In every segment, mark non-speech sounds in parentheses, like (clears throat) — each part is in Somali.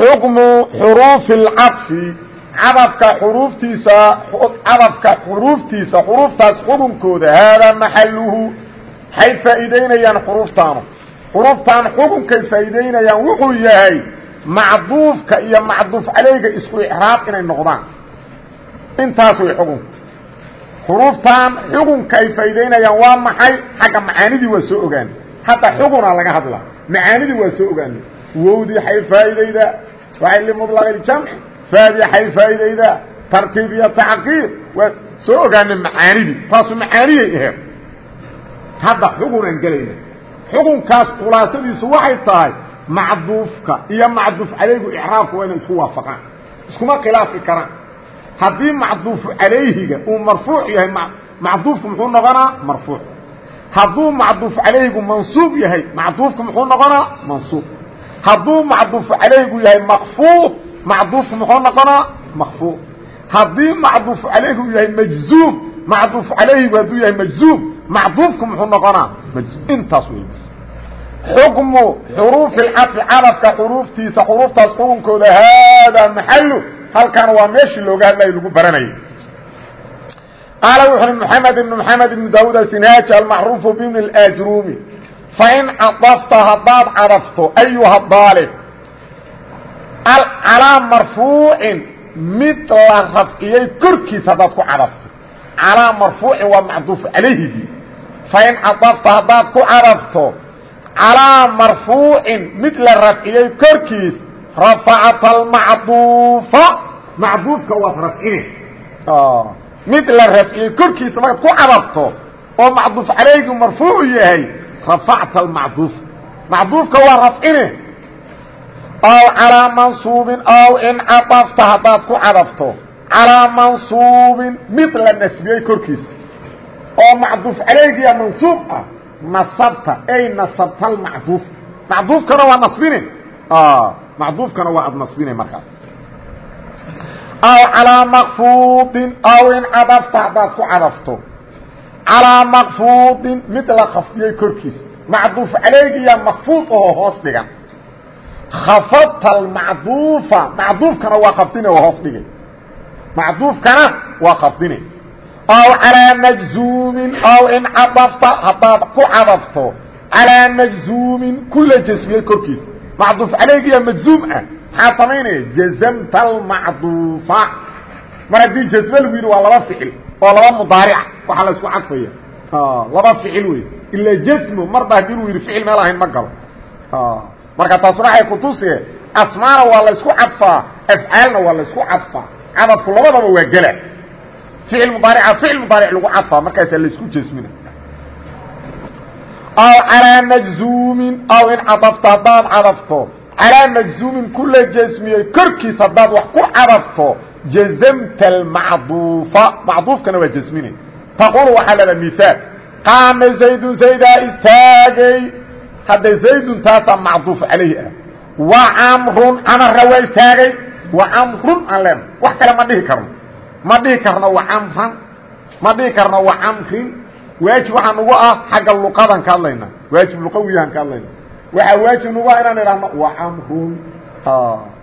xukmu xuruufi اlcaطfi cadafka xuruuftiisa cadafka xuruuftiisa xuruuftaas xukunkooda haadaa maxaluhu waxay faa'iideynayaan xuruuftaanu. Xuruuftaan xukunkay faa'iideynayaan wuxuu yahay macduufka iyo macduuf caleyga isku icraab inay noqdaan. Intaas way xukunka xuruuftaan xukunka ay faa'iideynayaan waa maxay? Xagga macaanidii waa soo ogaanay. Hadda xukunaa laga hadla macaanidii waa soo ogaanay wowdii xay faa'iidaydaa waxay limطlaq اjamci faadii xay faa'iidaydaa tartiib iyo tacqiib waa soo ogaanay macaanidii taasu macaaniyay aheed hadda xugunaan gelayna. Xukunkaas khulaasadiisu waxay tahay macduufka iyo macduuf calaygu icraabku waa inay isku waafaqaan iskuma khilaafi karaan. Haddii macduufu calayhiga uu marfuuc yahay macduufku muxuu noqonaa marfuuc. Hadduu macduuf calayhigu mansuub yahay macduufku muxuu noqonaa mansuub hadduu macduuf calaygu yahay makfuud macduufku muxuu noqonaa? Makfuud haddii macduuf calaygu yahay majzuum macduuf calayhigu hadduu yahay majzuum macduufku muxuu noqonaa? Intaas wey xukmu xuruufi اlcadfi cadafka xuruuftiisa xuruuftaas xukunkooda haadaa maxalu halkaana waa meeshii looga hadlayo lagu baranayay. Qaala wuxu uhi mxamed ibn mxamed ibn daawud asinhaaji almacruufu bibn اlajrumi fain cadafta haddaad cadafto ayuha daalib calaa marfuucin mid la rafciyey korkiis haddaad ku cadafto calaa marfuucin waa macduuf calayhigii fain cadafta haddaad ku cadafto calaa marfuucin mid la rafciyey korkiis rafacta almacduufa macduufka waad rafcine mid la rafciyey korkiisa markaad ku cadafto oo macduuf calayhigii marfuucu yahay rafacta almacduuf macduufka waa rafcine aw calaa mansuubin aw in cadafta haddaad ku cadafto calaa mansuubin mid la nasbiyey korkiisa oo macduuf calaygiya mansuub ah nasabta ay nasabta almacduuf macduufkana waa nasbine macduufkana waa ad nasbine markaas aw calaa makfuudin aw in cadafta haddaad ku cadafto calىa makfuudin mid la khafdiyey korkiisa macduuf calaygiya makfuud ahoo hoos dhigan khafadta almacduufa macduufkana waa khafdine oo hoos dhigay macduufkana waa khafdine aw calىa majzuumin aw in cadafta haddaad ku cadafto calىa majzuumin kula jasmiyey korkiisa macduuf calaygiya majzuum ah maxaa samaynaya jazamta almacduufa mar haddii jasme lagu yidhi waa laba ficil oo laba mudaarica waxaa la isku cadfaya laba ficil wey ila jasmu marba haddii uu yidhi ficil meel ahayn ma galo. Marka taasuna waxay kutusee asmaana waa la isku cadfaa afcaalna waa la isku cadfaa cadafku labadaba waa gela ficil mudaarica ficil mudaaric lagu cadfaa markaasaa la isku jasmina aw calaa majzuumin aw in cadafto haddaad cadafto. Calaa majzuumin kula jasmiyey korkiis haddaad wax ku cadafto jazmta almacduufa macduufkana waa jasmine taqulu waxaa leedaha miaal qaama zaydun zaydaa istaagay hadda zaydun taasaa macduuf calayhi ah wa camrun camarna waa istaagay wa camrun aan leena wax kale ma dhihi karno ma dhihi karno wa camran ma dhihi karno wa camrin waajib waxaa nagu ah xagga luqadan ka hadlayna waajib luqawiyahan ka hadlayna waxaa waajib nagu ah inaan idhahno wa camrun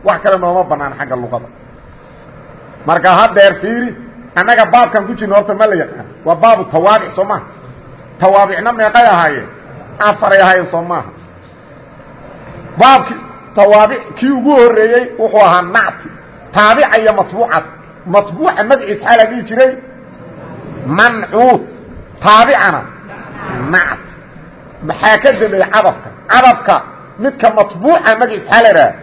wax kale nooma banaan xagga luqada marka hadeer fiiri annaga baabkan ku jirna horta ma la yaqaan. Waa baabu tawaabic soo maaha. Tawaabicna meeqay ahaayeen afaray ahaayeen soo maaha. Baabki tawaabic kii ugu horeeyey wuxuu ahaa nacti taabica iyo matbuucad. Matbuuca magaciisa xaa la dhihi jiray mancuud. Taabicana nact maxaa ka dambeeyey cadafka? Cadafka midka matbuuca magaciisa xaa la idhaha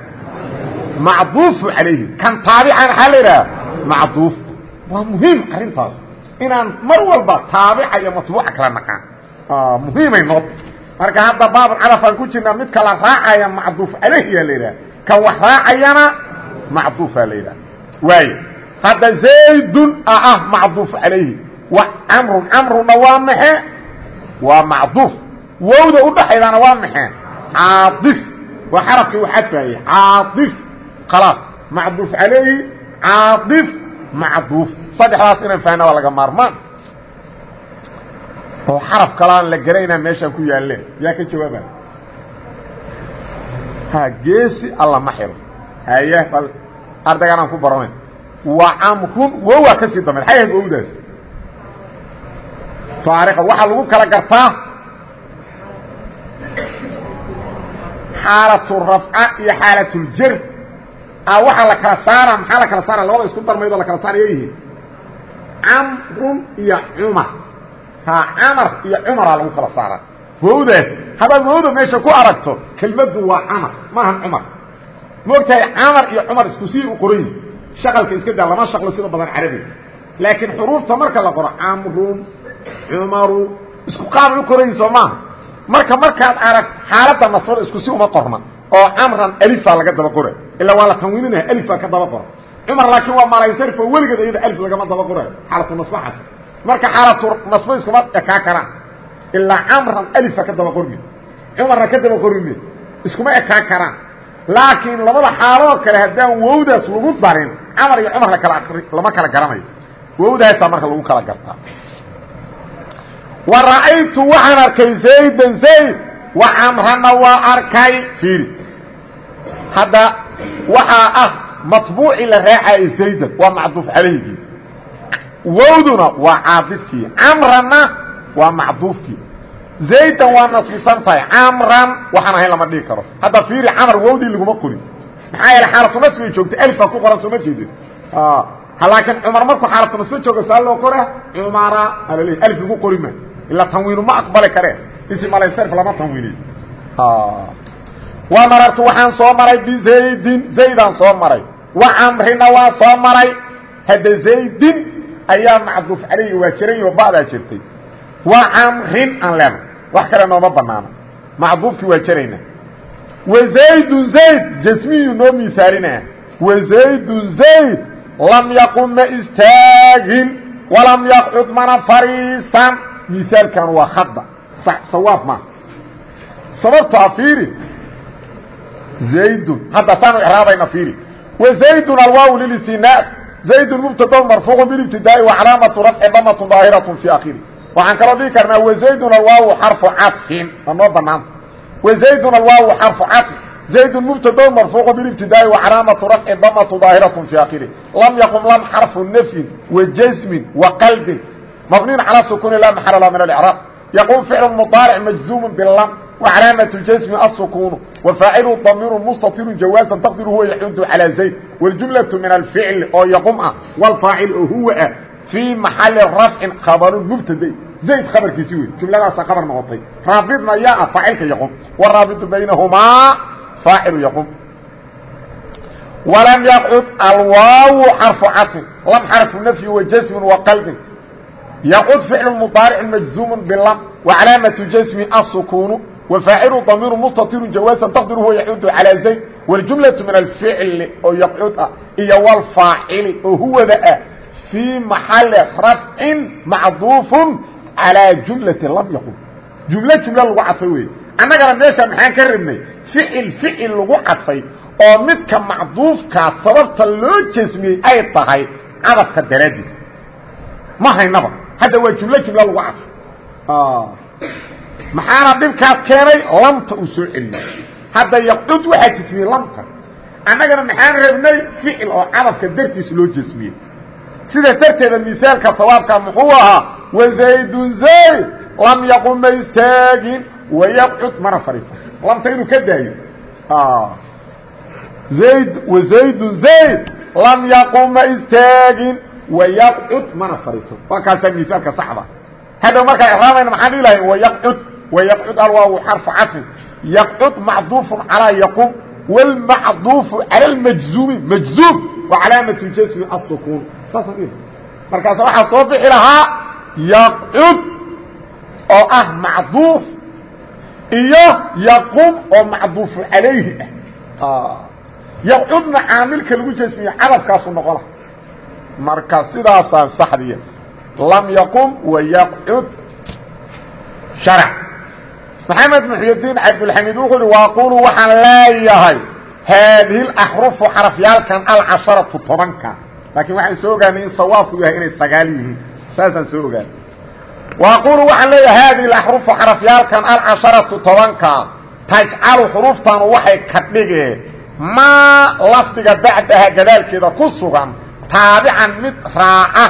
macduufu calayhi kan taabicana xaa la idhaha macduuf. Waa muhiim arrintaas. Inaan mar walba taabica iyo matbuuca kala naqaan muhiimay nood marka hadda baabulcadafaan ku jirnaa midka la raacaya macduuf calayhiyaa la yidhaha. Kan wax raacayana macduufaa la yidhaha. Waayo hadda zaydun a ah macduuf calayhi wa camrun camruna waa maxe waa macduuf. Wowda udhaxaydana waa maxee caaif waa xarafkii u xadfaayey caaif khalaas. Macduuf calayhi caaif macduuf. Saddexdaas inaan fahna waa laga maarmaan. Oo xaraf kalaan la garaynaa meeshaan ku yaalleen yaa ka jawaaba ha geesi alla ma xiro. Haya bal ardaygaan aan ku baranay wa camrun wowaa ka sii dambeyd xay ahayd wowdaas taariikha waxaa lagu kala gartaa xaalatu rafca iyo xaalatuljar a waxaa la kala saara maxaa la kala saara? Labada isku darmaydoo la kala saaraya yihiin. Camrun iyo cumar. Ha camar iyo cumaraa lagu kala saara. Wowdaas haddaad wowda meesha ku aragto kelmaddu waa camar maahan cumar. Moogtahay camar iyo cumar isku sii u qoran yihi shaqalka iska daa lama shaqlo sida badan carabiga laakiin xuruufta marka la qoro camrun cumaru isku qaabay u qoran yihiin soo maaha marka markaad arag xaaladda nasbada isku si uma qorna oo camran alifaa laga daba qora ilaa waa la tanwiininaya alifaa ka daba qora cumar laakiin waa malaysarif oo weligeed iyada alif lagama daba qorayo xaalatu nasbaxat marka xaalatu nasba iskuma ekaa karaan. Ilaa camran alifa ka daba qormi cumarna ka daba qormi iskuma ekaa karaan. Laakiin labada xaaloo kale haddaan wowdaas lagu darin camar iyo cumar lakala lama kala garanayo. Wowdaasaa marka lagu kala gartaa. Wa ra'aytu waxaan arkay zaydan zayd. Wa camrana waa arkay. Fiiri. Hadda waxaa ah maطbuuci la raacaya zaydan waa macduuf calayhgii wowduna waa caadifkii camrana waa macduufkii. Zaydan waa nasbisan tahay camran waxaan ahayn lama dhigi karo. Hadda fiiri camar wowdii laguma qorin maxaa yeele xaalatu nasbigay joogtay alfa ku qoran soo ma jeedin. Laakiin cumar markuu xaalatu nasbe jooga saa loo qora cumara alal alf lagu qori ma ilaa tanwiinu ma aqbali kareen ismalaysarf lama tanwiiniyo wa marartu waxaan soo maray bizaydin zaydaan soo maray. Wa camrina waa soo maray. Hadda zaydin ayaa macduuf calayhi waa jiran oo ba'daa jirtay. Wa camrin aan leena wax kale nooma banaano macduufkii waa jirayna. Wa zaydun zayd jasmiyu noo miisaalinaa wa zaydun zayd lam yaqum ma istaagin walam yaqcud mana fariisan. Miaalkan waa hadda sawaab ma. Sababtoa fiiri zaydun. Hadda saanu icraabayna fiiri. Wazaydun alwaaw lilistinaa zaydun mubtada marfuuqu bilibtidaai wa calaamatu rafci damatun daahiratun fii akhiri waxaan kaloo dhihi karnaa wazaydun alwaaw xarfu cadfin waa noo banaanta wazaydun alwaaw xarfu cadfi zaydun mubtada marfuuqu bilibtidaai wa calaamatu rafci damatu daahiratun fii akhiri lam yaqum lam xarfu nafyin wa jasmin wa qalbin. Mabniin calaa sukuuni laa maxala lah min alicraab yaquum ficlu mudaaric majzuumun bilam وعلامة الجزم السكون وفاعله ضمير مستطير جوازا تقدر هو يحد على زيد والجملة من الفعل أو يقوم والفاعل هو في محل رفع خبر مبتدئ زيد خبر كسوي جملة خبر نغطي رابطنا يا فاعلك يقوم والرابط بينهما فاعل يقوم ولم يقعد الواو حرف عطف لم حرف نفي وجسم وقلب يقود فعل مضارع مجزوم باللم وعلامة جسم السكون وفاعل ضمير مستطير جوازا تقدر هو يعود على زيد والجملة من الفعل أو يقعد إيا والفاعل وهو ذا في محل رفع معضوف على جملة لم يقول جملة جملة لغو عطفي أنا ميشا محان كرمي فعل فعل لغو عطفي oo midka macduufkaa sababta loo jasmiyey ay tahay cadafka daraadiis ma haynaba hadda waa jumlo jumlo lagu cadfo maxaana dhibkaas keenay? Lamta uu soo celiyey hadda yaqcud waxaa jasmiyey lamta. Annagana maxaan rabnay ficil oo cadafka dartiis loo jasmiyey sidaas darteeda misaalka sawaabka muxuu ahaa wazaydun zayd lam yaqum ma istaagin wayaqcud mana fadhiisan. Lamta inuu ka daayo. Zayd wazaydun zayd lam yaqum ma istaagin wayaqcud mana fadhiisan. Waa kaasaa misaalka saxda. Hadhow markaa wayaqcud wayaqcud alwaawu xarfu casrin yaqcud macduufu calaa yaqum wاlmacduufu calى اlmajzuumi majzuum wa calaamatu jasmi الsukuun saasaan dhihi markaas waxaa soo bixi lahaa yaqcud oo ah macduuf iyo yaqum oo macduufu calayhi ah yaqcudna caamilka lagu jasmiye cadafkaasu noqona marka sidaasaan saxdiya lam yaqum wa yaqcud sharc maxamed muxyidiin cabdulxamiid wuxuu uhi waaqulu waxaan leeyahay haadihi axrufu xarafyaalkan alcasharatu tobanka. Laakiin waxaan soo ogaanay in sawaabku yahay inay sagaal yihiin. Saasaan soo ogaanay. Waaqulu waxaan leeyahay haadihi axrufu xarafyaalkan alcasharatu tobanka. Tajcalu xuruftanu waxay ka dhigeen maa lafdiga bacdaha gadaalkeeda ku sugan taabican mid raaca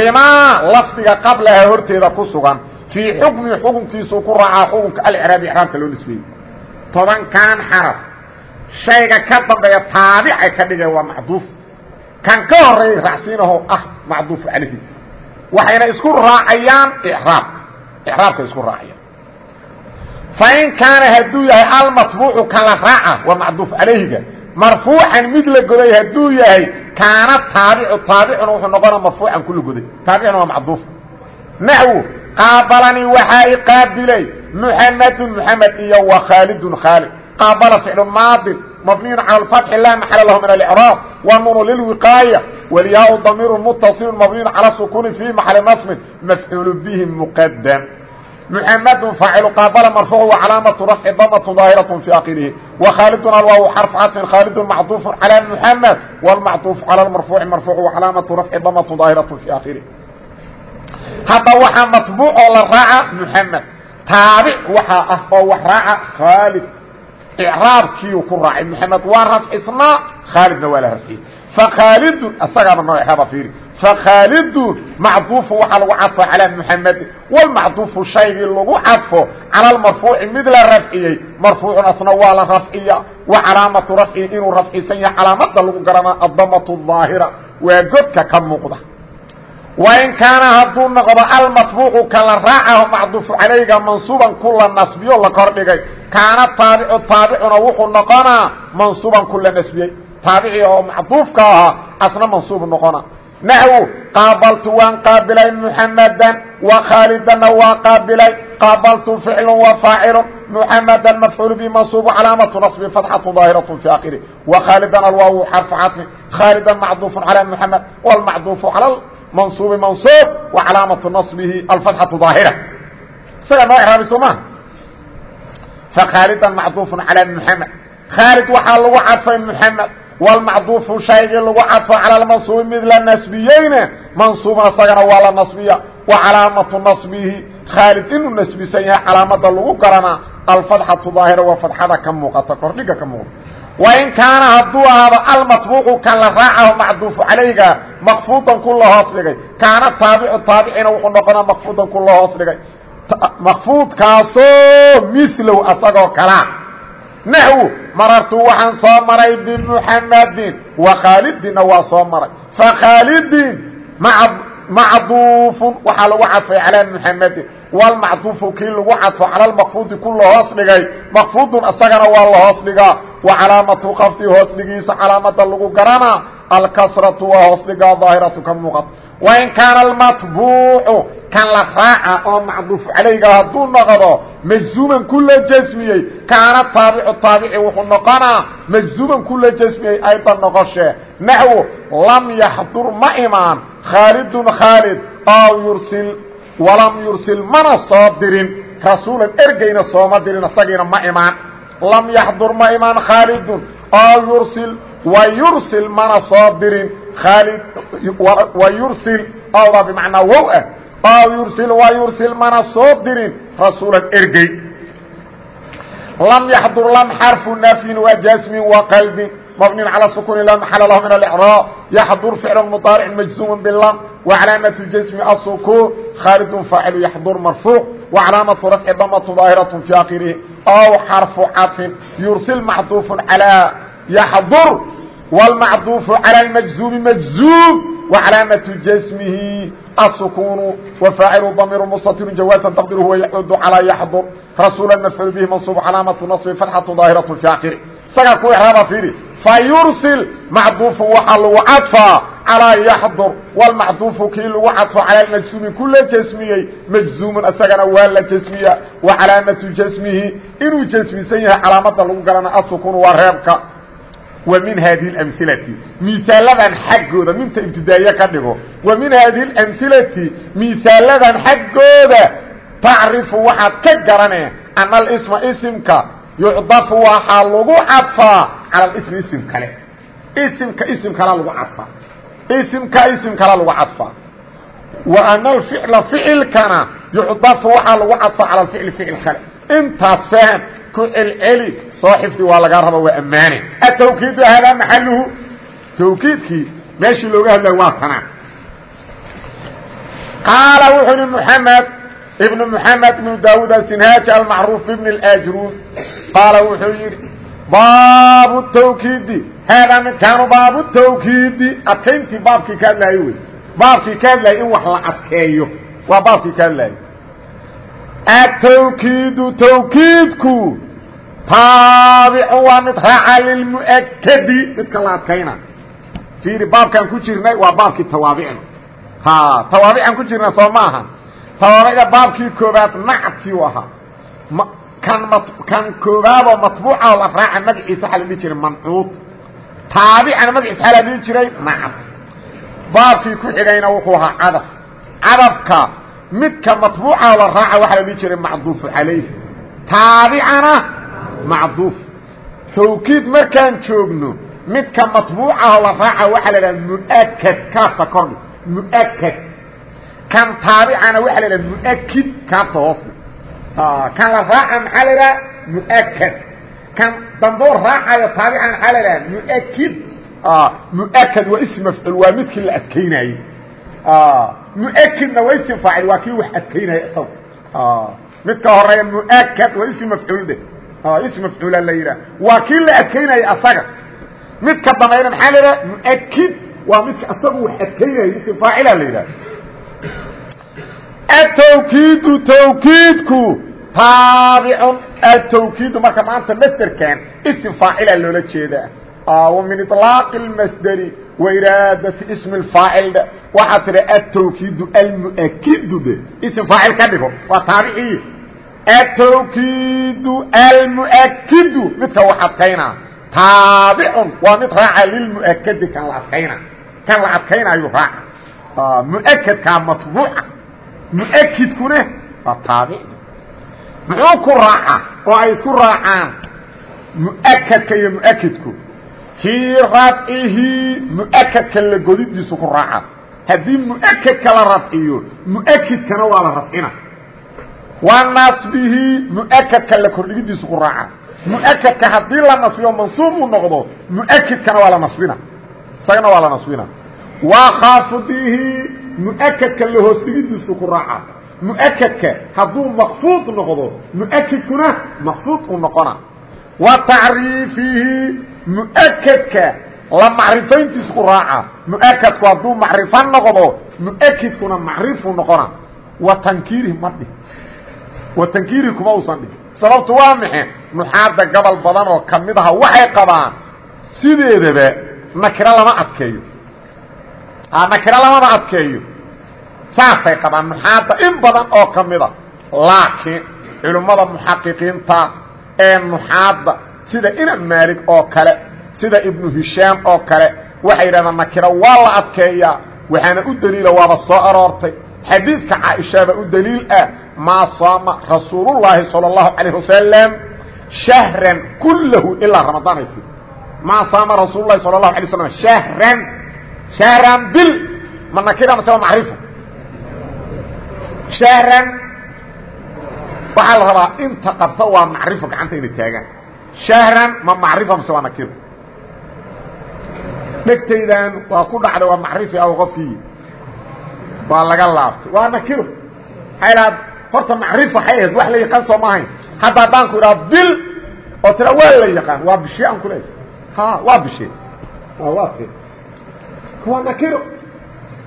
limaa lafdiga qablaha horteeda ku sugan fii xukmi xukunkiisuu ku raacaa xukunka alcraabi icraabka loo nisbeeyey. Tobankan xaraf. Shayga ka dambeeya taabicay ka dhigeen waa macduuf. Kan ka horeeyay raacsiinaho ah macduufu calayhi waxayna isku raacayaan icraabka icraabka isku raacayaan. Fain kaana hadduu yahay almatbuucu kan la raaca waa macduuf calayhiga marfuucan mid la goday hadduu yahay kaana taabicu taabicuna wuxuu noqona marfuucan ku la goday. Taabicuna waa macduuf. Naxwu qaabalanii waxaa i qaabilay muxamadun muxamed iyo wa khaalidun khaalid qaabala ficlu maadin mabniyun cala alfatxi laa maxala lahu min alicraab wa nuunu lilwiqaaya walyaau damiirun muttasilun mabniyun cala sukuuni fii maxali nasmin mafcuulu bihi muqadam muxamadun faacilu qaabala marfuucu wa calaamatu rafci damatu daahiratun fii aqilihi wa khaalidun alwaawu xarfu cadfin khaalidun macduufun cala muxamed walmacduufu cala lmarfuuci marfuucu wa calaamatu rafci damatu daahiratun fii aqilihi hadda waxaa maطbuuc oo la raaca muxamed taabic waxaa ah oo wax raaca khaalid. Icraabkiiu ku raacay mxamed waa rafcisnaa khaalidna waa la rafciyey fakhaalidun asagaaba noo iraaba fiiri. Fakhaalidun macduufu waxaa lagu cadfo calaa muxamedin walmacduufu shaygii lagu cadfo cala almarfuuci mid la rafciyey. Marfuucun asna waa la rafciya wa calaamatu rafcihi inuu rafcisan yahay calaamada lagu garanaa addamatu daahira. Waa godka ka muuqda wain kaana hadduu noqdo almaطbuuqu ka la raacaho macduufu calayga mansuuban ku la nasbiyo la kordhigay kaana taabicu taabicuna wuxuu noqonaa mansuuban ku la nasbiyey. Taabicii oo macduufka ahaa asna mansuub noqona. Naxwu qaabaltu waan qaabilay muxamadan wa khaalidanna waa qaabilay. Qaabaltu ficlu wa faacilu muxamadan mafcuul bi mansuubu calaamatu naصbi fatxatu daahiratu fi akhiri wa khaalidan alwaawu xarfu casmi khaalidan macduufu calaa muxamed wlmacduufu cala mansuubi mansuub wa calaamatu naصbihi alfatxatu daahira isaga noo iraabay soo maa fakhaalidan macduufu calى muxamed khaalid waxaa lagu cadfay muxamed wlmacduufu shaygii lagu cadfo cala mansuubi mid la nasbiyeyna mansuubna isagana waa la nasbiya. Wa calaamatu nasbihi khaalid inuu nasbisan yahay calaamada lagu garanaa alfadxatu daahira waa fadxada ka muuqata kordhiga ka muuqda wain kaana hadduu ahaado almatbuucu kan la raacaho macduufu calayga makfuudan ku la hoos dhigay. Kaana taabicu taabicina wuxuu noqonaa makfuudan ku la hoos dhigay. Makfuudkaasoo milow asagoo kalaa naxwu marartu waxaan soo maray bimuxamadin wa khaalidinna waa soo maray. Fakhaalidin macduufun waxaa lagu cadfay calaa muxamadin walmacduufu kii lagu cadfo cala lmaqfuudi ku la dhigay. Maqfuudun isagana waa la hoos dhigaa wa calaamatu kafdi hoos dhigiisa calaamada lagu garanaa alkasratu waa hoos dhigaa daahiratu ka muuqata wain kaana almatbuucu kan la raaca oo macduuf calayga hadduu noqdo majzuuman ku la jasmiyey kaana taabicu taabici wuxuu noqonaa majzuuman ku la jasmiyey aydan noqoshee naxwo lam yaxdur ma imaan khaalidun khaalid aw yursil walam yursil mana soo dirin rasuulan ergeyna sooma dirin isagiina ma imaan lam yaxdur ma imaan khaalidun. Oo yursil wayursil mana soo dirin khaalid wayursil owda bimacnaa wow ah. Oo yursil wayursil mana soo dirin rasuulan ergey. Lam yaxdur lam xarfu nafyin waa jasmin waa qalbin mabnin calى sukuni laa maxala lahu min alicraab yaxdur ficla mudaaricin majzuuma bilam wacalaamatu jasmi asukuun khaalidun faacilu yaxdur marfuuc وعلامة رفع ضمة ظاهرة في آخره أو حرف عطف يرسل معطوف على يحضر والمعطوف على المجزوم مجزوم وعلامة جسمه السكون وفاعل ضمير مستتر جوازا تقدره هو يعود على يحضر رسولا مفعول به منصوب علامة نصب فتحة ظاهرة في آخره isagaa ku exraaba fiiri. Fa yursil macduufun waxaa lagu cadfaa calaa yaxdur. Wlmacduufu kii lagu cadfo calaa majsuumi ku la jasmiyey majzuumun isagana waa la jasmiya. Wa calaamatu jasmihi inuu jasmisan yahay calaamada lagu garana asukun waa reebka. Wa min haadihi اamhilati misaaladan xaggooda minta ibtidaaye ka dhigo. Wa min haadihi اlamhilati misaaladan xaggooda tacrifu waxaad ka garane ana alisma isimka yucdafu waxaa lagu cadfaa cala ismi isim kale. Isimka isim kala lagu cadfaa. Isimka isim kala lagu cadfaa. Wa ana alficla ficilkana yucdafu waxaa lagu cadfaa cala alficli ficil kale. Intaas fahm ku celceli soo xifdi waa lagaa raba waa ammaane. Atawkiidu haadaa maxaluhu tawkiidkii meeshii looga hadlay waa tanaa qaala wuxuu ihi mxamed ibn mxamed ibn daawud asinhaaji almacruuf bibn اajruun qaala wuxuu yidhi baabu tawkiidi. Haadaa midkaanu baabu tawkiidi adkayntii baabkii ka hadlaayo wey. Baabkii ka hadlaayay in wax la adkeeyo. Waa baabkii ka hadlaayo. Atawkiidu tawkiidku taabicu waa mid raaca lilmu'akadi midka la adkayna. Fiiri baabkaan ku jirnay waa baabkii tawaabicda tawaabicaan ku jirna soo ma aha tawaabicda baabkii koobaad nactii u ahaa. Kan koobaadoo matbuuca oo la raaca magaciisa waxaa la dhihi jiray mancuud. Taabicana magaciisa waxaa la dhihi jiray nacd baabkii ku xigayna wuxuu ahaa cadaf. Cadafka midka matbuuca oo la raaca waxaa la dhihi jiray macduufu calayh taabicana macduuf. Tawkiid markaan joogno midka matbuucaho la raaca waxaa la idhaha muakad kaafta kordhi kan taabicana waxaa la idhaha muakid kaafta hoosdhi kan la raaca maxaa la idhaha muakad kan damboo raacayo taabicana maxaa la idhaha muakid muakad waa ism mafcuul waa midkii la adkaynaayey muakidna waa ism faacil waa kii wax adkaynaya isaga midka horreeya muakad waa ism mafcuul dheh ism mafcuula la yidhaah waa kii la adkaynaya asaga midka dambayna maxaa la yidhaha muakid waa midka asagu wax adkaynaya ism faacila la yidhaha atwkiidu twkiidku taabicun atwkiidu marka maanta masderkan ism faacilaa loola jeedaa. Wa min iطlaaqi اmasderi wairaadati ismi faacil dhe waxaa tidhi atwkiidu almuakidu dhe ism faacil ka dhigo waa taabicii atwkiidu almuakidu midka wax adkaynaa taabicun waa mid raaca lilmuakadi kan la adkaynaa kan la adkaynaayo raaca muakadkaa matbuuca. Muakidkuna waa taabic muxuu ku raaca oo ay isku raacaan muakadka iyo muakidku fii rafcihi muakadka la godidiisu ku raaca. Haddii muakadka la rafciyo muakidkana waa la rafcina. Wa nasbihi muakadka la kordhigidiisu ku raaca. Muakadka haddii la nasbiyo mansuub uu noqdo muakidkana waa la nasbina. Isagana waa la nasbina wa khafdihi muakadka la hoos dhigidiisu ku raaca. Muakadka hadduu makfuud noqdo muakidkuna makfuud uu noqona. Wa tacriifihi muakadka la macrifayntiisu ku raaca. Muakadku hadduu macrifo noqdo muakidkuna macrifuu noqona. Wa tankiirihi ma dhih wa tankiirihi kuma uusan dhihin sababtu waa maxe nuxaadda gobol badan oo ka mid aha waxay qabaan sideedaba nakiro lama adkeeyo nakiro lamaba adkeeyo. Saasay qabaan muxaada in badan oo ka mida laakiin culimmada muxaqiqiinta ee nuxaada sida ina maalig oo kale sida ibnu hishaam oo kale waxay yidhahdaan nakiro waa la adkeeyaa. Waxaana u deliila waaba soo aroortay. Xadiidka caaishaaba u deliil ah maa saama rasuulullaahi sala allahu calayh wasalam shahran kullahu ilaa ramadaan ay tii maa saama rasuululahi sala allahu alay shahran shahran bil ma nakira mase waa macrifo shahran waxaa la rabaa inta qabta waa macrifo gacanta inay taagaan shahran ma macrifo mase waa nakiro dhegtaydan waa ku dhacday waa macrifi aw qofkii waa laga laabtay waa nakiro haylaad horta macrifa waxay ahayd wax la yaqaan soo maahayn hadda haddaan ku idhaha bil oo tira waa la yaqaan waa bishe aan ku leeyahay ha waa bishe waa fi waa nakiro.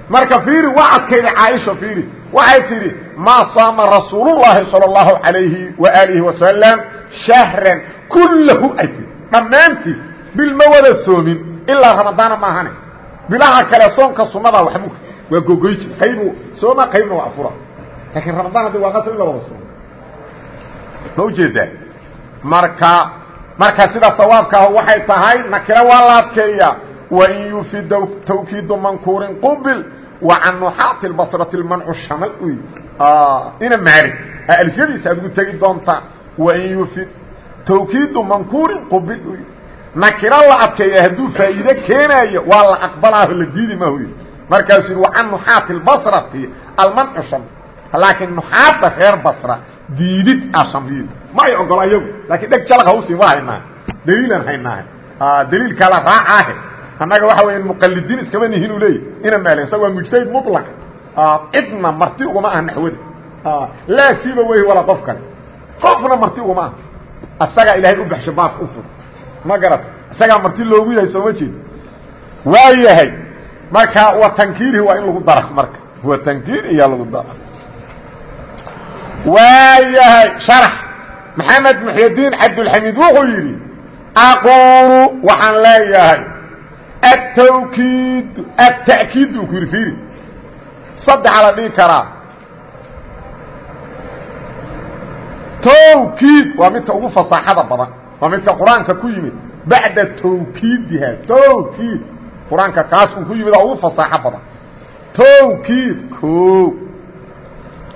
Marka fiiri waa adkayda caaisha fiiri. Waxay tidhi maa saama rasuulullaahi sala allahu calayhi waaalihi wasalam shahran kullahu ay tii dhammaantii bil ma wada soomin ilaa ramadaana maahane bilaha kale soonka sunnadaa waxbuu waa gogoy jir qaybu sooma qaybna waa afura. Laakiin ramadaan haddi waa qasab in la wada soomo ma u jeedaa marka marka sidaa sawaabka ah waxay tahay nakiro waa la adkeeyaa wain yufid tawkiidu mankuurin qubil wa can nuxaati basrati mancu shamal ina maari. Alfyadiisa aad ugu tegi doontaa wain yufid tawkiidu mankuurin qubil uy. Nakiro la adkeeya hadduu faa'iide keenaayo waa la aqbalaaho la diidi mahoy markaasuu yidhi wacan nuxaati basrati almancu shamal. Laakiin nuxaadda reer basra diidid ah shamriyid ma ay ogolo ayagu laakiin dheg jalaq hausin waa haynaa daliilan haynaahe daliilkaa la raacaahe annaga waxa weya muqalidiin iskama nihin u leeyahy ina maalen isaga waa mujtahid muطlaq cidna marti ugama aha naxwada. Laa siiba wey walaa qof kale. Qofna marti ugama aha. Asagaa ilaahay u baxsho baabka u fur ma garata isagaa marti loogu yahay sooma jeed. Waa yahay. Marka wa tankiirihi waa in lagu dara marka. Wa tankiiriyaa lagu dara waa yahay sharax. Maxamed muxydiin cabdulxamiid wuxuu yidhi aquulu waxaan leeyahay atawkiid ata'kiid uu ku yidhi fiiri. Saddexa la dhihi karaa. Tawkiid waa midka ugu fasaaxada badan waa midka qur'aanka ku yimid. Bacda tawkiidiha tawkiid. Qur'aanka kaas uu ku yimid oo ugu fasaaxo badan. Tawkiid o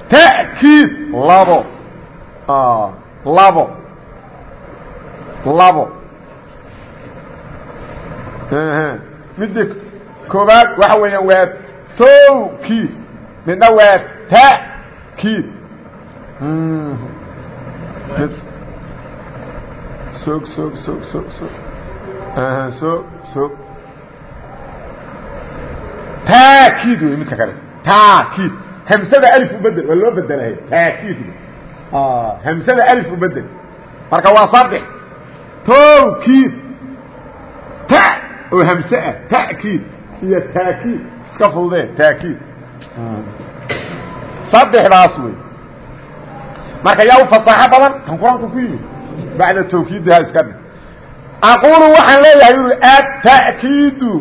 ta'kiid labo. Labo. Labo midda koobaad waxa weeyaan waa tawkiid midna waa ta'kiid sog sog sog sog sog sog sog taakiid wey midka kale. Taakiid hamsada alif ubedel waa loo bedelahay taakiid hamsada alif ubedel marka waa saddex tawkiid ta oo hamse ah ta'kiid. Iyo taakiid iska fududee taakiid saddexdaas wey marka yaa u fasaaxo badan kan qur'aanku ku yimid bacda tawkiidiha iska dhig. Aqulu waxaan leeyahay ui ata'kiidu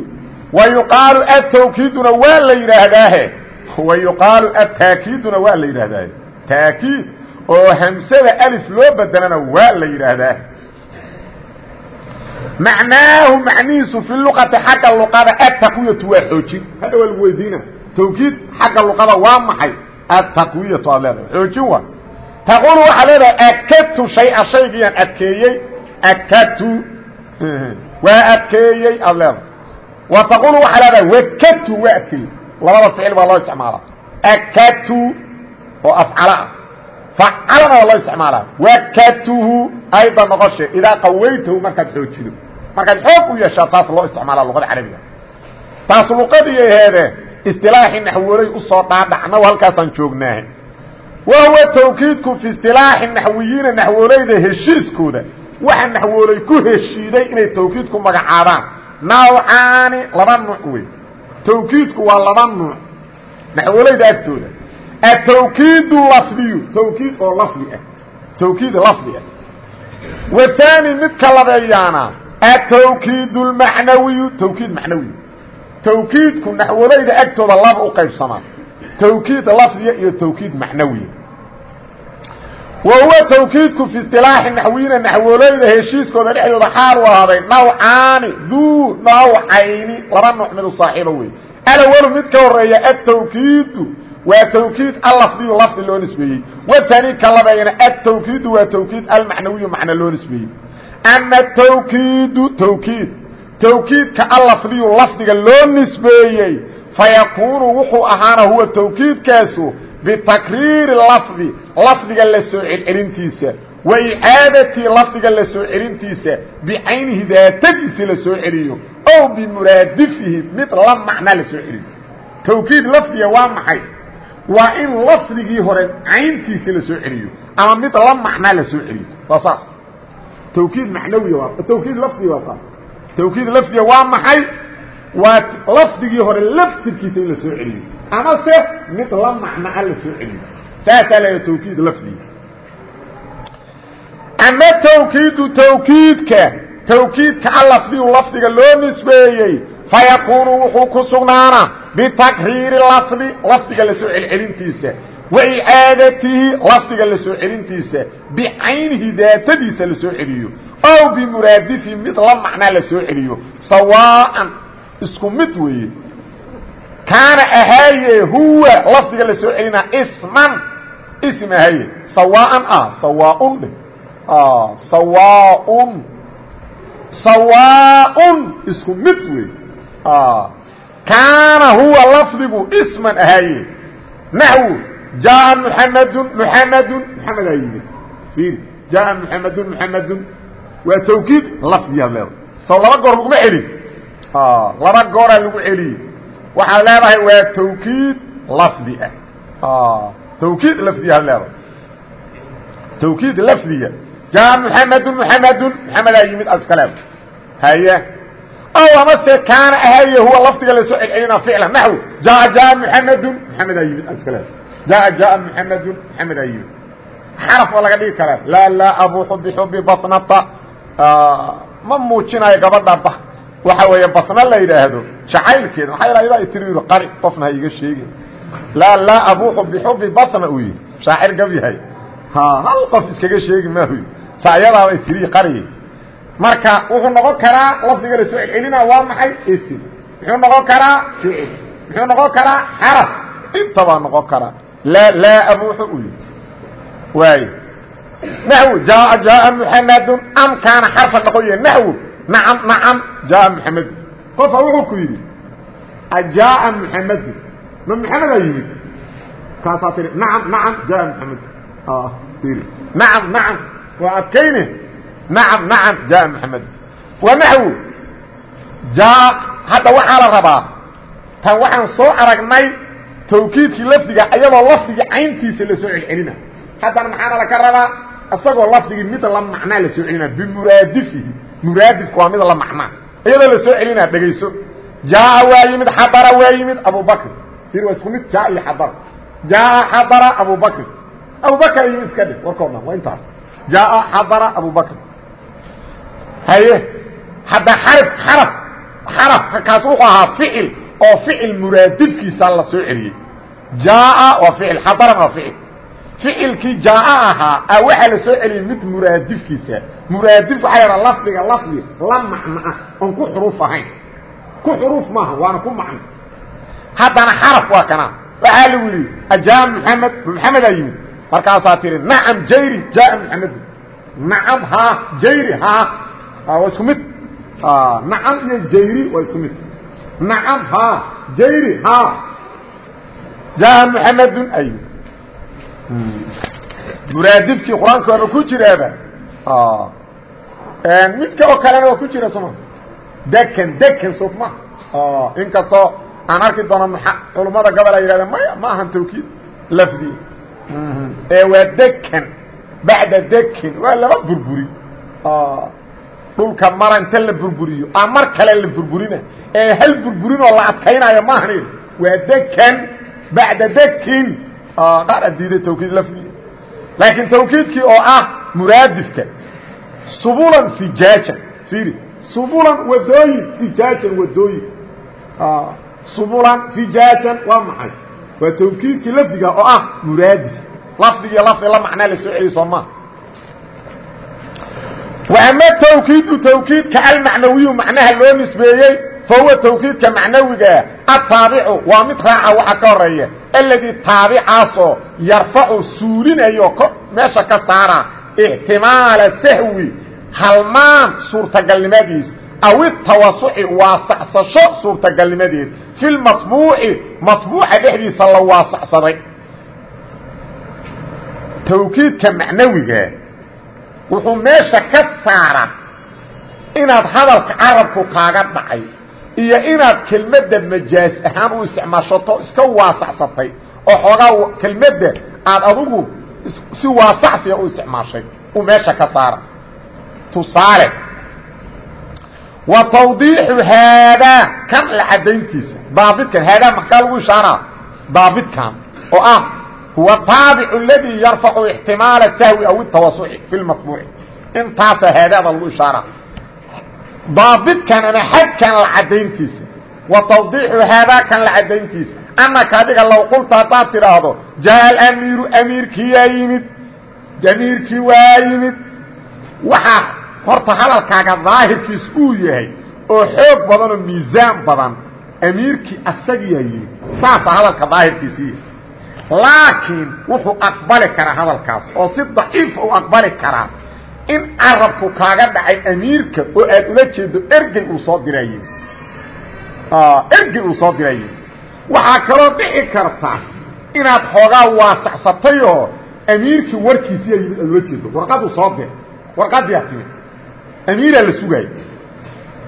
wa yuqaalu atawkiiduna waa la yidhaahdaahe. Wa yuqaalu waa la yidhaahdaahe. Taakiid oo hamsada alif loo bedelana waa la yidhaahdaa macnaahu macnihiisu fi luqati xagga luqada ataqwiyatu waa xoojin. Hadha waa lagu weydiina. Tawkiid xagga luqada waa maxay? Ataqwiyatu aad leedahay. Xoojin waa. Taqulu waxaa leedahay akadtu shaya shaygiyaan adkeeyey. Akadtu. (laughs) Waa adkeeyey aad leedahay. Wa taqulu waxaa leedahay wakadtu waa adkeeyey. Labada ficil baa loo isticmaalaa. Akadtu oo afcala ah. Facalana waa loo isticmaalaa. Wakadtuhu ayda noqoshe. Idaa qawaytahu markaad xoojido markaad xoog u yeeshaa taas loo isticmaala luqada carabiga. Taas luqadii aheede istilaaxii naxwoley u soo dhaadhacnaw halkaasaan joognaahe. Wa huwa tawkiidku fi istilaaxi naxwiyiina naxwooleyda heshiiskooda. Waxa naxwooley ku heshiiday inay tawkiidku magacaabaan. Nawcaani laba nuuc wey tawkiidku waa laba nuuc. Naxwooleyda agtooda. Atawkiid lafdiyu tawkiid oo lafdi ah. Tawkiid lafdi ah. Waani midka labeeyaana atawkiid اlmacnawiyu tawkiid macnawiy tawkiidku naxwolayda agtooda laba u qaybsamaa tawkiid lafdiya iyo tawkiid macnawiya wa huwa tawkiidku fi isilaaxi naxwiyina naxwooleyda heshiiskooda dhexdooda xaal u ahaaday nawcaani duu nawcayni laba nuuc mid u saaxiibo wey alawlu mid ka horreeya atawkiidu waa twkiid alafdiyu lafdi loo nisbeeyey. Wani ka labeeyana atawkiidu waa tawkiid almacnawiyu macna loo nisbeeyey ama tawkiidu tawkiid tawkiidka alafdiyu lafdiga loo nisbeeyey fayakuunu wuxuu ahaana huwa tawkiidkaasu bitakriiri lafdi lafdiga la soo celcelintiisa wa icaadatii lafdiga la soo celintiisa bicaynihi daatadiisi la soo celiyo ow bimuraadifihi mid la macna la soo celiyo tawkiid lafdiga waa maxay waa in lafdigii hore cayntiisi la soo celiyo ama mid la macnaa la celiyo waa saas tawkiid macnawiya waa tawkiid lafdiga waa saas tawkiid lafdiga waa maxay? Waa lafdigii hore laftirkiisa in la soo celiyo. Ama se mid la macnaa la soo celiyo. Saasaa la tawkiid lafdiga ama tawkiidu tawkiidka tawkiidka alafdiyu lafdiga loo nisbeeyey fayakuunu wuxuu ku sugnaana bitakriiri lafdi lafdiga la soo celcelintiisa wa icaadatihi lafdiga la soo celintiisa bicaynihi daatadiisa la soo celiyo. Ow bimuraadifi mid la macnaa la soo celiyo. Sawaaan isku mid weeye. Kaana ahaaye huwa lafdiga la soo celina isman. Ism ahaaye. Sawaan ah sawaaun dheh sawaaun sawaaun isku mid wey kaana huwa lafdigu isman ahaaye. Naxwu jaa muxamedun muxamedun muxamedaa yimid jaa muxamedun muxamedun waa tawkiid lafdiyaad leedahay saw laba goor laguma celin laba gooraa lagu celiyey waxaad leedahay waa tawkiid lafdi ah tawkiid lafdiyaad leedahay tawkiid lafdiya jaa muxamedun muxamedun muxamedaa yimid aad iska leedahay haye ow amase kaana ahaye huwa lafdiga la soo celcelina ficlan naxw jaa jaa muxamedun muxamedaa yimid aad iska leedahay jaa jaa muxamedun muxamedaa yimid xaraf oo laga dhigi karaa. Laa laa abuuxu bixubi basnata. Ma muujinayo gabadha waxa weeye basna la yidhaahdo jacaylkeeda. Maxaa yal adaa tiri yidhi qari qofna ha iga sheegin. Laa laa abuuxu bixubi basna uu yidhi. Shaacir gab yahay. Hal qof iskaga sheegi maahu sa ayadaabay tiri qariye marka wuxuu noqon karaa lafdiga la soo celcelina waa maxay? Isim. Muxuu noqon karaa ficil muxuu noqon karaa xaraf. Intabaa noqon karaa laa laa abuuxu uu yidhi waay naxw jaa jaa muxamedun am kaana xarfan noqoye naxw nacam nacam jaa muxamedun qofa wuxuu ku yidhi ajaaa muxamedun ma muxamedaa yimid kaasaa tii nacam nacam jaa muxamedun iri nacam nacam waa adkayne nacam nacam jaa muxamedun wa naxw jaa hadda waxaa la rabaa tan waxaan soo aragnay tawkiidkii lafdiga ayadoo lafdigii cayntiisa la soo celcelina. Haddana maxaana laka rabaa? Isagoo lafdigii mid la macnaa la soo celina bimuraadifihi muraadifku waa mid la macnaa. Iyadoo la soo celinaa dhegayso. Jaa waa yimid xadara waa yimid abubakr ir waa isku mid jaa iyo xadara. Jaa xadara abubakr abubakr yimid iska dhe warkoo dhan waa intaas. Jaa xadara abubakr haye hadda xaraf xaraf xarafka kaas wuxuu ahaa ficil oo ficil muraadifkiisa la soo celiyey. Jaa waa ficil xadarana waa ficil. Ficilkii jaa ahaa a waxaa la soo celiyey mid muraadifkiisa muraadifku waxaa yadha lafdiga lafdi la macno ah oon ku xuruuf ahayn. Ku xuruuf maaha waana ku macno haddana xaraf waa kana. Waxaa lagu yidhi ajaa muxamed muxamedaa yimid. Markaasaa tihi nacam jayri jaa muxamedu nacam haa jayri haa waa isku mid. Nacam iyo jayri waa isku mid nacam haa jayri haa jaa muxamedun ay muraadifkii qur'aanka waaba ku jiraaba. Midka oo kalena waa ku jira soma dekan dekan sofma inkastoo aan arki doono culummada gobol ay yidhahdeen maya ma ahan tawkiid. Lafdi. Ee waa dekan. Bacda dekin. Waa laba burburi dhulka mara inta la burburiyo a mar kale la burburina ee hal burburin oo la adkaynayo maahani waa dekan bacda dekin qaar a diiday tawkiid lafdi laakiin tawkiidkii oo ah muraadifka subulan fijaajan fiiri subulan wadooyin fijaajan wadooyin. Subulan fijaajan waa maxay? Waa tawkiidkii lafdiga oo ah muraadif. Lafdigii lafdi la macnaa la soo celiy soo maa ama twkiidu twkiidka almacnawiyu macnaha loo nisbeeyey fahuwa twkiidka macnawigaa ataabicu ah, waa mid raaca waxa ka horreeya aladii taabicaasoo yarfacu suulinayo meesha ka saara ixtimaala sahwi halmaan suurtagalnimadiis aw itawasuci waasacsasho suurtagalnimadeed fi lmatbuuci matbuuca dhexdiisa la waasacsaday. Twkiidka macnawiga wuxuu meesha ka saara inaad hadalka carabku kaaga dhacay iyo inaad kelmadda majaas ahaan u isticmaashato iska waasacsatay oo xoogaa kelmadda aad adugu si waasacsiya u isticmaashay uu meesha ka saara. Tusaale wa tawdiixu haadaa kan la caddayntiisa daabidkan haadaa maxkaa lagu ishaaraa daabidkan oo ah huwa taabic اladii yarfacu ixtimaala sahwi aw tawasuxi fi mabuuci intaasa haadaada lagu ishaara daabidkan ama xadkan la cadayntiisa wa tawdiixu haadaakan la cadayntiisa anaka adiga low qulta haddaad tidhaahdo jaa amiiru amiirkii yaa yimid jamiirkii waa yimid. Waxaa horta hadalkaaga daahirkiis uu yahay oo xoog badan oo miisaan badan amiirkii asagiyaa yimid. Saasaa hadalka daahirkiisi laakiin wuxuu aqbali karaa hadalkaas oo si daciifa u aqbali karaa in carabku kaaga dhacay amiirka oo aad ula jeedo ergey uu soo diraye ergey uu soo diraye waxaa kaloo dhici karta inaad xoogaa waasacsatay oo amiirkii warkiisiyaa yimid aad ula jeedo. Warqaduu soo dir warqadiyaa timid. Amiiraa la sugaay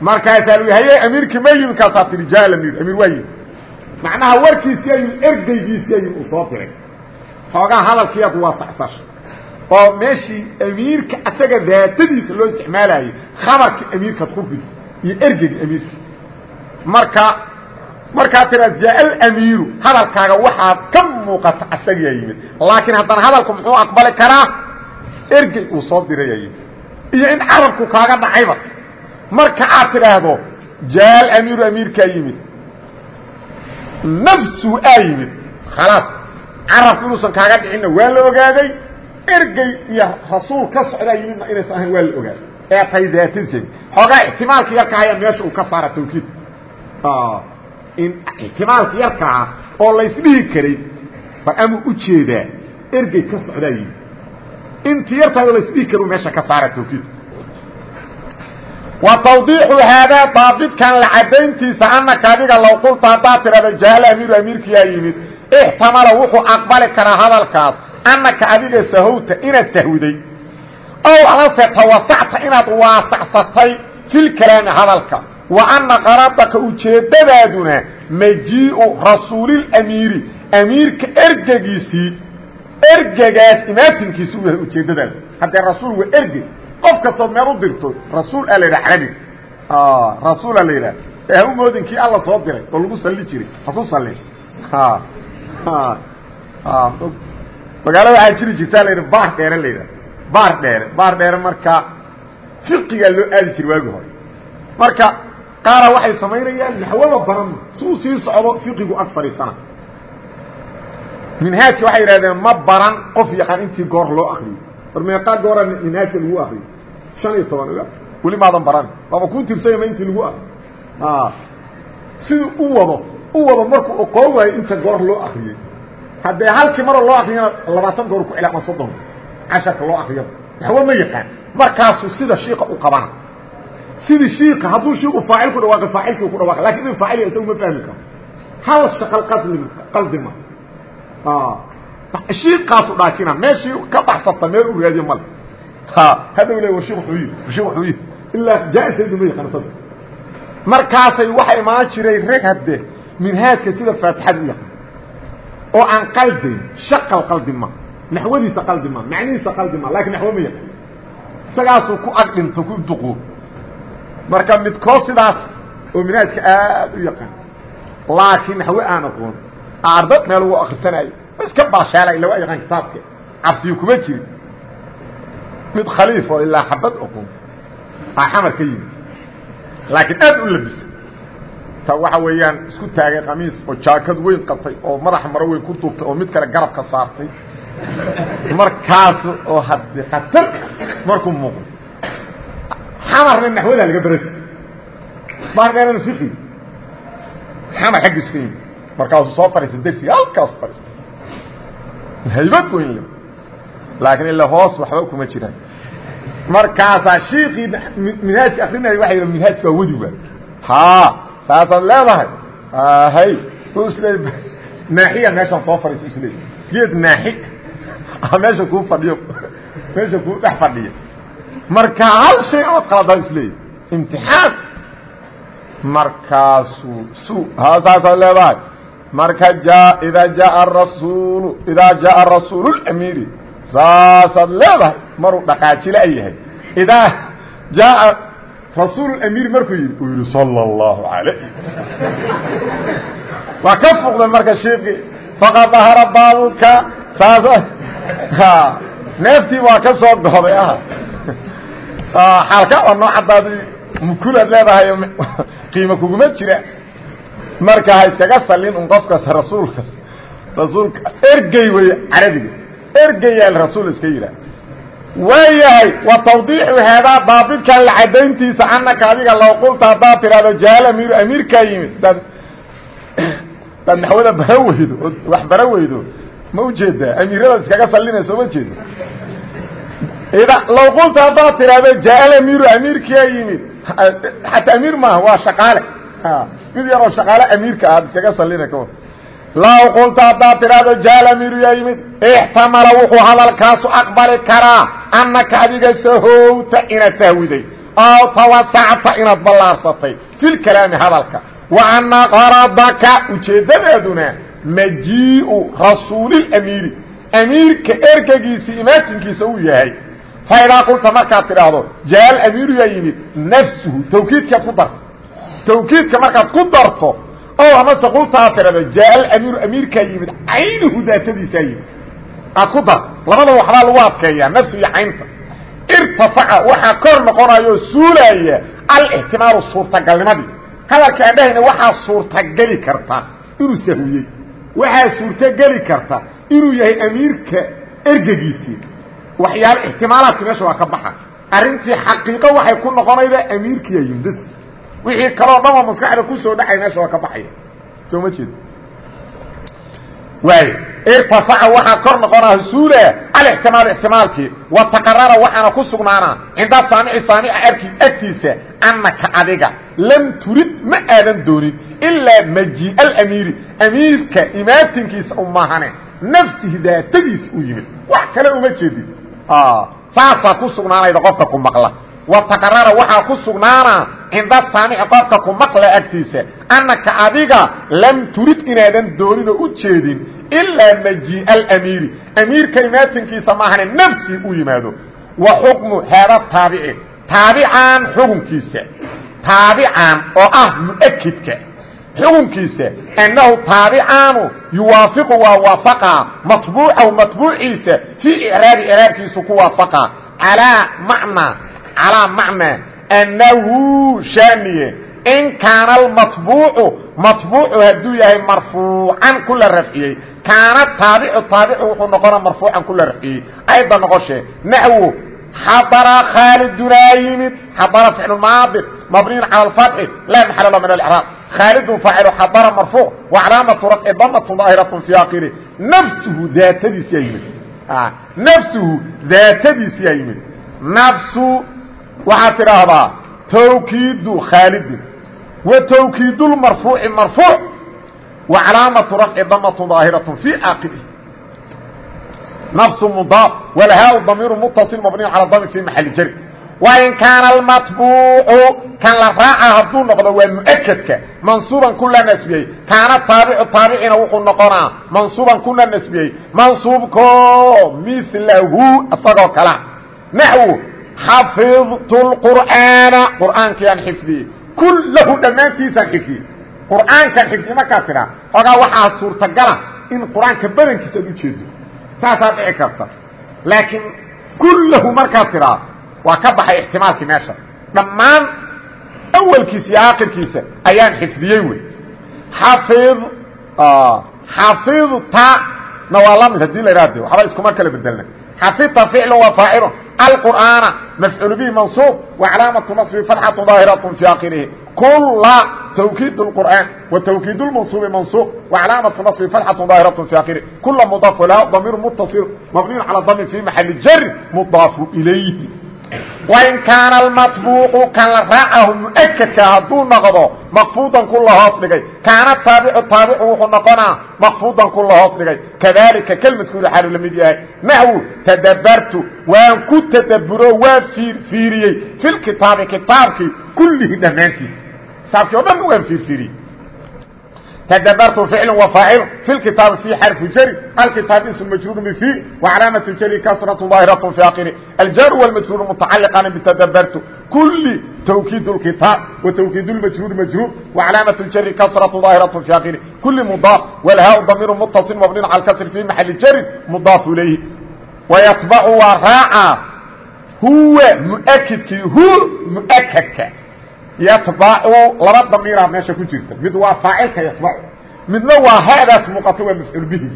markaasaa lu haye amiirkii ma yimid kaasaa tihi ja amiir amiir waa yimid macnaha warkiisiyaa yimid ergeygiisiyaa yimid uu soo diray. Xoogaa hadalkiiaad waasacsasha oo meeshii amiirka asaga daatadiisa loo isticmaalayay khabarkii amiirkaad ku rid iyo ergeyga amiirka. Marka markaa tiraad jaa alamiiru hadalkaaga waxaad ka muuqata asagiyaa yimid. Laakiin haddana hadalku muxuu aqbali karaa? Ergey uu soo dirayaa yimid. Iyo in carabku kaaga dhacayba. Marka aad tidhaahdo jaa alamiiru amiirkaa yimid nafsuhu aa yimid. Khalaas carabku inuusan kaaga dhicinna waa la ogaaday ergey iyo rasuul ka socdaa yimidna inaysan ahayn waa la ogaaday. Ee tahay daatadiisa xoogaa ixtimaalka yarka ayaa meesha uu ka saara tawkiid. In ixtimaalka yarkaa oo laysdhihi karay ba amuu u jeedaa ergey ka socdaa yimid. Intii yartaado laysdhihi karu meesha ka saara tawkiid wa tawdiixu haadaa daabidkan la cadayntiisa anaka adiga low qulta haddaad tidhahda jaal amiiru amiirkiyaa yimid ixtamala wuxuu aqbali karaa hadalkaas annaka adiga sahowta inaad sahwiday. Ow amase tawasacta inaad waasacsatay filkalaami hadalka. Wa anna qaradaka ujeeddadaaduna majii'u rasuulilamiiri amiirka ergegiisii ergegaas imaatinkiisi u yahay ujeeddadaada haddee rasuul waa erge qof kastood meel u dirto rasuul aa la yidhaha carabiga rasuula la yidhaha. Ee ha u moodin kii alla soo diray oo lagu salli jiray ha ku salli. Magaalo waxaa jiri jirtaa la yidhi baar dheere la yidhaha. Baar dheere baar dheere marka fiqigaa loo aadi jiray waagi hore. Marka qaara waxay samaynayaan naxwada baran suu sii socdo fiqigu ag fadhiisana. Minhaajka waxay yidhahdeen ma baran qof yaqaan intii goor loo akriyo war meeqaa goora minhaajka lagu akriyo shan iyo toban weli maadan baran. Waaba kuu tirsanyama intii lagu akriyo siduu u wado u wado markuu oqoon waayo inta goor loo akriyey. Haddee halkii maroo loo akriyana labaatan goor ku cela ama soddon casharka loo akriyaba. Naxwo ma yaqaan. Markaasuu sida shiika u qabana sidii shiika hadduu shiiku faacil ku dhawaaqo faacilkii ku dhawaqa laakiin in faacil isagu ma fahmi karo. Hal shaqal qadli qaldima shiikaasu dhaajina. Meeshii ka baxsata meel u raadiye male hadhow le war shik wuxuu yii war shik wuxuu yii ilaa jaa-isaydu ma yaqaan sada markaasay waxaa imaan jiray rag hadde minhaajka sida faatixada u yaqaan oo aan qaldayn shaqal qaldi ma naxwadiisa qaldi ma macnihiisa qaldi ma laakiin naxwo ma yaqaan. Isagaasuu ku ag dhinto ku duqo. Marka midkoo sidaas oo minhaajka aad u yaqaan laakiin naxwe aan aqoon arda meel ugu akrisanayo iska baashaalay ila waa yaqaan kitaabka. Cabsiyu kuma jirin mid khaliif oo ilaa xabad oqon aa xamar ka yimid. Laakiin aad u labisay ta waxa weeyaan isku taagay kamiis oo jaakad weyn qabtay oo madaxa maro weyn ku duubtay oo mid kale garabka saartay. Markaas oo haddi khatar markuu muuqdo. Xamarna naxwadaa laga barasi. Baardheerana fiqi. Xamar xaggiisu ka yimid. Markaasuu soo fadhiistay dersiga halkaas fadhiistay haybad weyn le laakiin ila hoos waxba kuma jiraan. Markaasaa shiikii minhaajka akrinaya waxa yidhi minhaajka waa wadi waa haa saasaad leedahay. Hay u isleey naaxiya meeshaan soo fadhiiso isleey geed naaxi. Meesha kuu fadhiyo. Meesha kuu dhex fadhiya marka hal shay ood qaladaad isleey imtixaan. Markaasuu su haa saasaad leedahay. Marka ja idaa jaa rasuulu idaa jaa rasuulu lamiiri saasaad leedahay maruu dhaqaajila yahay. Idaa jaa rasuul amiir markuu yidhi uu yidhi sala allahu alayh waa ka fuqday marka shiikii faqad dahara baabuka saas neeftii waa ka soo gohday ah xaalka waa noo caddaad mukulaad leedahay qiimo kuguma jira. Marka ha iskaga salin un qofkas rasuulkas rasuulka ergey wey carabiga ergeyaal rasuul iska yidhaah waayahay wa tawdiixu haadaa daabidkan la cadayntiisa anaka adiga low qulta haddaad tidhahdo jaal amiiru amiirkaa yimid. Daad (clears throat) daad naxwada bara weydo oo wax bara weydo. Ma u jeedaa amiiradaad iskaga salinayso ma jeedo. Low qulta haddaad tidhahdo jaal amiiru amiirkaa yimid. Xataa amiir maaha waa shaqaale. Mid yaroo shaqaale amiirka aad iskaga salina ka low qulta haddaad tidhaahdo jaal amiiru yaa yimid ixtamala wuxuu hadalkaasu aqbali karaa annaka adiga sahowta inaad sahwiday oo tawasacta inaad ballaarsatay. Filkalaami hadalka wa anna qaradaka ujeeddadaaduna majii'u rasuulilamiiri amiirka ergagiisii imaatinkiisa uu yahay. Faidaa qulta markaad tidhaahdo jaal amiiru yaa yimid nafsuhu tawkiidkaad ku darto. Tawkiidka markaad ku darto o amase qultaa tirado jaa amiiru amiirkaa yimid caynuhu daatadiisaa yimid. Aad ku dar labada waxbaa lagu adkeeyaa nafsu iyo caynta. Irtafaca waxaa kor noqonayo suulaya alixtimaalu suurtagalnimadii. Hadalka aan dhahayna waxaa suurtageli karta inuu sahwiyey waxaa suurtogeli karta inuu yahay amiirka ergegiisii. Waxyaalo ixtimaalaadki meesha waa ka baxa. Arrintii xaqiiqo waxay ku noqonayda amiirkiyaa yimid. bs wixii kaloo dhan oo maskaxda ku soo dhacay meesha waa ka baxaya. Soo ma jeedo? Waay irtafaca waxaa kor noqonaa suula alixtimaal ixtimaalkii. Wa taqarara waxaana ku sugnaanaa cinda saamici saamica agtiisa annaka adiga. Lam turid ma aadan doonin ilaa maji alamiiri amiirka imaatinkiisa u maahane nafsihi daatadiisa u yimid. Wax kale uma jeedin. Saasaa ku sugnaanayda qofka ku maqla wataqarara waxaa ku sugnaana cinda saamici qofka ku maqla agtiisa annaka adiga lam turid inaadan doonin oo u jeedin ilaa majii'a alamiiri. Amiirka imaatinkiisa maahane nafsi u yimaado. Wa xukmu haada taabici. Taabicaan xukunkiisa. Taabicaan oo ah mu'akidka xukunkiisa annahu taabicaanu yuwaafiqu waa waafaqa. Matbuucahu matbuuciisa fii icraabi icraabkiisu ku waafaqa. Calaa macnaa calىa macnaa annahu shaaniye in kaana almatbuucu matbuucu hadduu yahay marfuucan kula rafciyey kaana taabicu taabicu wuxuu noqona marfuucan kula rafciyey ayda noqoshee naxwu xadara khaalidunaa yimid xadara ficlu maadi mabniyin calى اfatxi laa maxal la min اlcraab khaalidun faacilu xadara marfuuc wa calaamatu rafci damatun daahiraة fi akiri nafsuhu daatadiisiyaa yimid nafsuhu daatadiisiyaa yimid nafsu waxaad tidhaahdaa twkiidu khaalidin wa twkiidulmarfuuci marfuuc wa calaamatu rafci damatun daahiratun fii aaqibih nafsu mudaaf walahaa damiiru mutaصil mabniyu calى dami fii maxali jari. Wain kaana almatbuucu kan la raaca hadduu noqdo waa mu'akadka mansuuban ku la nasbiyey. Kaana taabicu taabicina wuxuu noqonaa mansuuban ku la nasbiyey. Mansuubko milahu isagoo kala. Naxwu xafidtu qur'aana qur'aankiyaan xifdiyey kullahu dhammaantiisaan xifdiyey qur'aankaan xifdiye markaad tidhaa ogaa waxaa suurtagala in qur'aanka badankiisa ad ujeedo saasaa dhici karta laakiin kullahu markaad tidhaa waa ka baxay ixtimaalkii meesha dhammaan awalkiisa iyo aakhirkiisa ayaan xifdiyey wey xafid xafidta na waa la mid haddii la ihahde waxba iskuma kala bedelna xafidta ficlu waa faacilu القرآن مفعول به منصوب وعلامة نصب فتحة ظاهرة في آخره كل توكيد القرآن وتوكيد المنصوب منصوب وعلامة نصب فتحة ظاهرة في آخره كل مضاف له ضمير متصل مبني على الضم في محل جر مضاف wain kaana almaطbuuqu kan la raacahu muakedka hadduu noqdo maqfuudan ku la hoos dhigay kaana taabicu taabicu wuxuu noqonaa maqfuudan ku la hoos dhigay kadalika kelmadkuudu xaalu la mid yahay naxwu tadabartu waan ku tadaburo waan fiirfiiriyey filkitaabi kitaabkii kullihii dhammaantiis kitaabkii o dhan waan fiirfiiriyey تdبرت فعل وفاaعل في الكتاب في حرف jر الكتاب اسم مجرور بفي وعلامة jر كسرة ظاهرة في آخر الجر والمجرور متعلقان بتدبرت كل توكيد الكتاب وتوكيد المجرور مجرور وعلامة الجر كسرة ظاهرة في آخر كل مضاف والهاء ضمير متصل مبني على الكسر في محل جر مضاف إليه ويطبع وراعى هو مؤكدك هو مؤكدك yatbacu laba damiiraa meesha ku jirta. Mid waa faacilka yatbacu midna waa hadaas muuqato waa mafcuul bihi.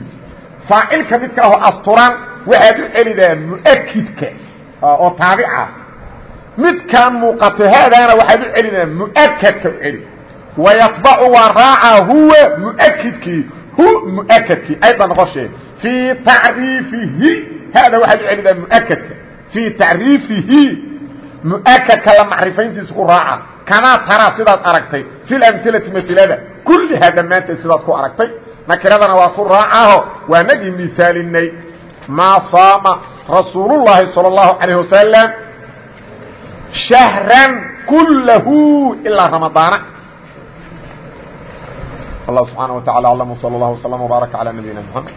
Faacilka midka aho asturan waxaad u celidaa muakidka oo taabica. Midkaan muuqato haadaana waxaad u celinaa muakadka u celi. Wayatbacu waa raaca huwa muakidkii hu muakadkii ayda noqoshee fii tacriifihi haada waxaad u celidaa muakadka fii tacriifihi muakadka la macrifayntiisa ku raaca kamaa taraa sidaad aragtay fil amilati masilada kullihaa dhammaanteed sidaad ku aragtay. Nakiradana waa ku raacaho waanagii miaalinay maa saama rasuulullaahi sal اllahu alayh wasalam shahran kullahu ilaa ramadaana allah subxaana wa tacala aclam sal اllah wslam wbaaraka calaa nabiyina mxamed